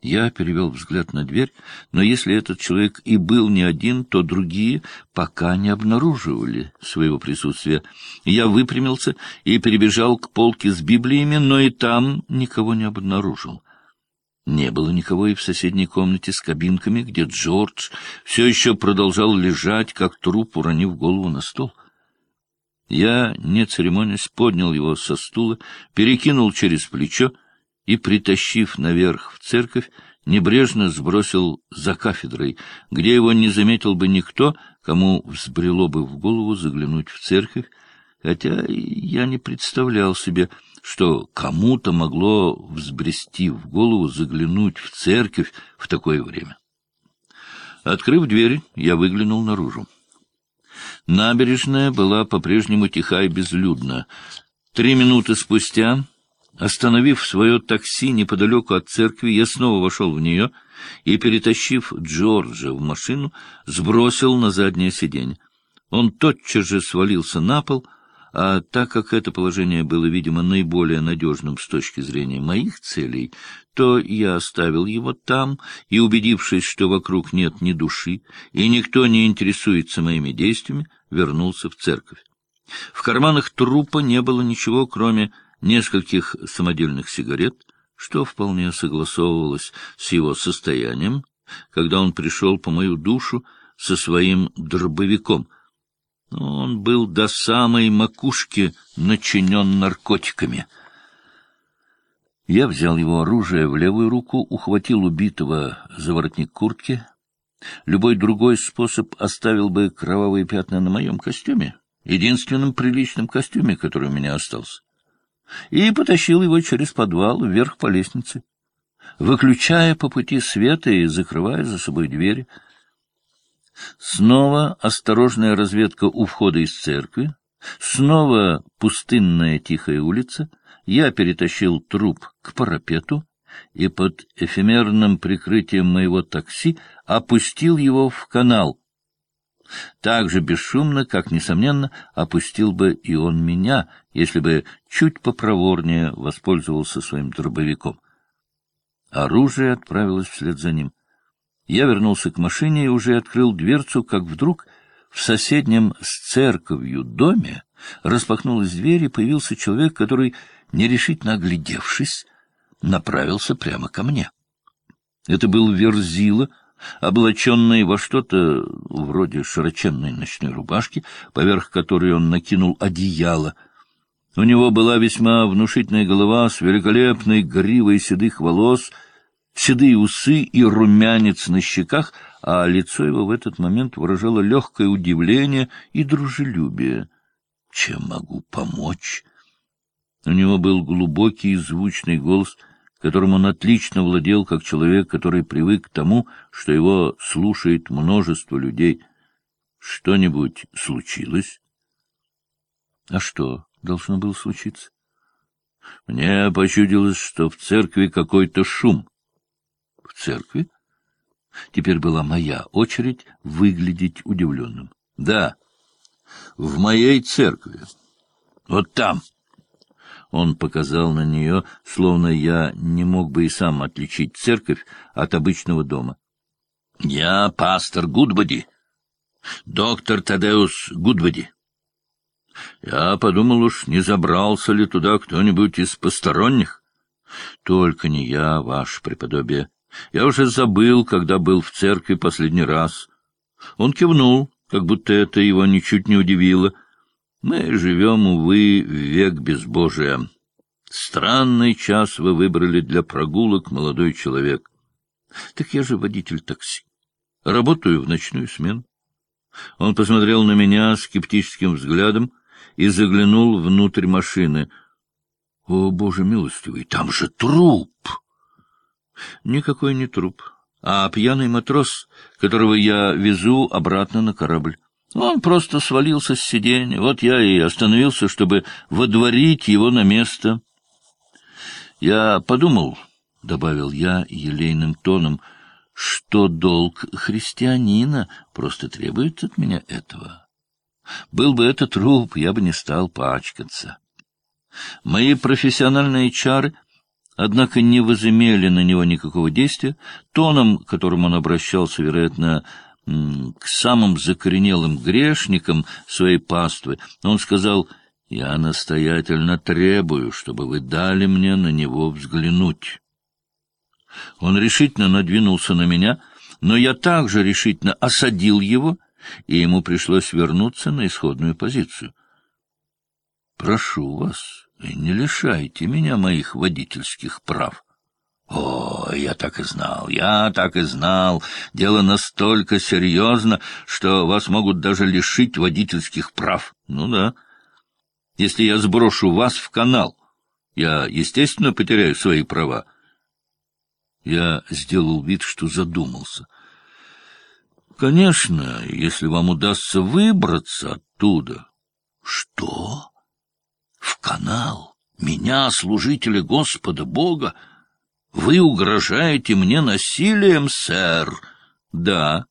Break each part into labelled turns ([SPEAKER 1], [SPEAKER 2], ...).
[SPEAKER 1] Я перевел взгляд на дверь, но если этот человек и был не один, то другие пока не обнаруживали своего присутствия. Я выпрямился и перебежал к полке с Библиями, но и там никого не обнаружил. Не было никого и в соседней комнате с кабинками, где Джордж все еще продолжал лежать, как труп, уронив голову на стол. Я, не церемонясь, поднял его со стула, перекинул через плечо, и, притащив наверх в церковь, небрежно сбросил за кафедрой, где его не заметил бы никто, кому взбрело бы в голову заглянуть в церковь, хотя я не представлял себе, что кому-то могло взбрести в голову заглянуть в церковь в такое время. Открыв дверь, я выглянул наружу. Набережная была по-прежнему тиха и безлюдна. Три минуты спустя Остановив свое такси неподалеку от церкви, я снова вошел в нее и, перетащив Джорджа в машину, сбросил на заднее сиденье. Он тотчас же свалился на пол, а так как это положение было, видимо, наиболее надежным с точки зрения моих целей, то я оставил его там и, убедившись, что вокруг нет ни души и никто не интересуется моими действиями, вернулся в церковь. В карманах трупа не было ничего, кроме нескольких самодельных сигарет, что вполне согласовывалось с его состоянием, когда он пришел по мою душу со своим дробовиком. Он был до самой макушки начинен наркотиками. Я взял его оружие в левую руку, ухватил убитого за воротник куртки. Любой другой способ оставил бы кровавые пятна на моем костюме, единственном приличном костюме, который у меня остался и потащил его через подвал вверх по лестнице, выключая по пути света и закрывая за собой двери. Снова осторожная разведка у входа из церкви, снова пустынная тихая улица. Я перетащил труп к парапету и под эфемерным прикрытием моего такси опустил его в канал, так же бесшумно, как, несомненно, опустил бы и он меня, если бы чуть попроворнее воспользовался своим дробовиком. Оружие отправилось вслед за ним. Я вернулся к машине и уже открыл дверцу, как вдруг в соседнем с церковью доме распахнулась дверь, и появился человек, который, нерешительно оглядевшись, направился прямо ко мне. Это был Верзила, облаченный во что-то вроде широченной ночной рубашки, поверх которой он накинул одеяло. У него была весьма внушительная голова с великолепной гривой седых волос, седые усы и румянец на щеках, а лицо его в этот момент выражало легкое удивление и дружелюбие. «Чем могу помочь?» У него был глубокий и звучный голос — которым он отлично владел как человек, который привык к тому, что его слушает множество людей. Что-нибудь случилось? А что должно было случиться? Мне почудилось, что в церкви какой-то шум. В церкви? Теперь была моя очередь выглядеть удивленным. Да, в моей церкви. Вот там. Он показал на нее, словно я не мог бы и сам отличить церковь от обычного дома. — Я пастор Гудбоди, доктор Тадеус Гудбоди. Я подумал уж, не забрался ли туда кто-нибудь из посторонних. Только не я, ваше преподобие. Я уже забыл, когда был в церкви последний раз. Он кивнул, как будто это его ничуть не удивило — мы живем, увы, в век безбожия. Странный час вы выбрали для прогулок, молодой человек. Так я же водитель такси. Работаю в ночную смену. Он посмотрел на меня скептическим взглядом и заглянул внутрь машины. — О, боже милостивый, там же труп! — Никакой не труп, а пьяный матрос, которого я везу обратно на корабль. Он просто свалился с сиденья. Вот я и остановился, чтобы водворить его на место. Я подумал, — добавил я елейным тоном, — что долг христианина просто требует от меня этого. Был бы это труп, я бы не стал пачкаться. Мои профессиональные чары однако не возымели на него никакого действия. Тоном, которым он обращался, вероятно, к самым закоренелым грешникам своей паствы, он сказал, «Я настоятельно требую, чтобы вы дали мне на него взглянуть». Он решительно надвинулся на меня, но я также решительно осадил его, и ему пришлось вернуться на исходную позицию. «Прошу вас, не лишайте меня моих водительских прав». О, я так и знал, я так и знал. Дело настолько серьезно, что вас могут даже лишить водительских прав. Ну да. Если я сброшу вас в канал, я, естественно, потеряю свои права. Я сделал вид, что задумался. Конечно, если вам удастся выбраться оттуда. Что? В канал? Меня, служителя Господа Бога? Вы угрожаете мне насилием, сэр? Да.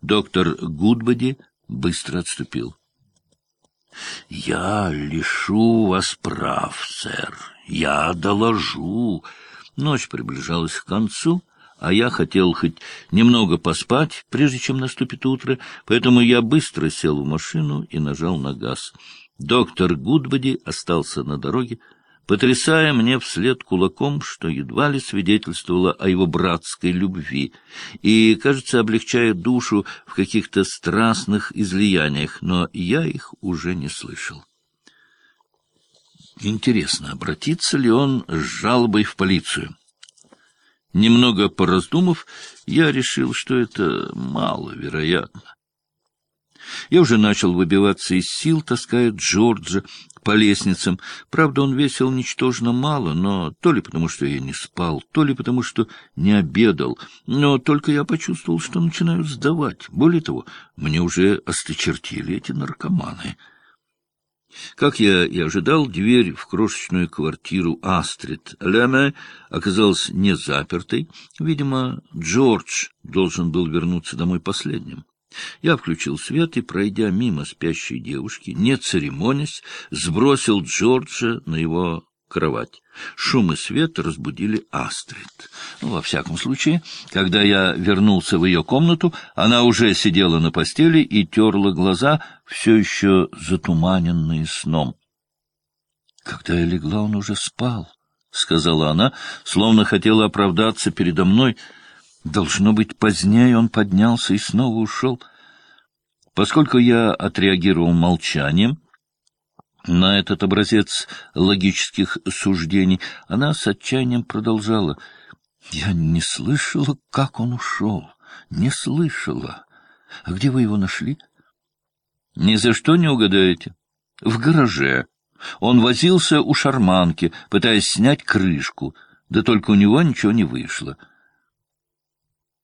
[SPEAKER 1] Доктор Гудбоди быстро отступил. Я лишу вас прав, сэр. Я доложу. Ночь приближалась к концу, а я хотел хоть немного поспать, прежде чем наступит утро, поэтому я быстро сел в машину и нажал на газ. Доктор Гудбоди остался на дороге, потрясая мне вслед кулаком, что едва ли свидетельствовало о его братской любви, и, кажется, облегчая душу в каких-то страстных излияниях, но я их уже не слышал. Интересно, обратится ли он с жалобой в полицию? Немного пораздумав, я решил, что это маловероятно. Я уже начал выбиваться из сил, таская Джорджа по лестницам. Правда, он весил ничтожно мало, но то ли потому, что я не спал, то ли потому, что не обедал. Но только я почувствовал, что начинаю сдавать. Более того, мне уже осточертили эти наркоманы. Как я и ожидал, дверь в крошечную квартиру Астрид Леме оказалась не запертой. Видимо, Джордж должен был вернуться домой последним. Я включил свет и, пройдя мимо спящей девушки, не церемонясь, сбросил Джорджа на его кровать. Шум и свет разбудили Астрид. Ну, во всяком случае, когда я вернулся в ее комнату, она уже сидела на постели и терла глаза, все еще затуманенные сном. Когда я легла, он уже спал, — сказала она, словно хотела оправдаться передо мной — Должно быть, позднее он поднялся и снова ушел. Поскольку я отреагировал молчанием на этот образец логических суждений, она с отчаянием продолжала. «Я не слышала, как он ушел. Не слышала. А где вы его нашли?» «Ни за что не угадаете. В гараже. Он возился у шарманки, пытаясь снять крышку, да только у него ничего не вышло».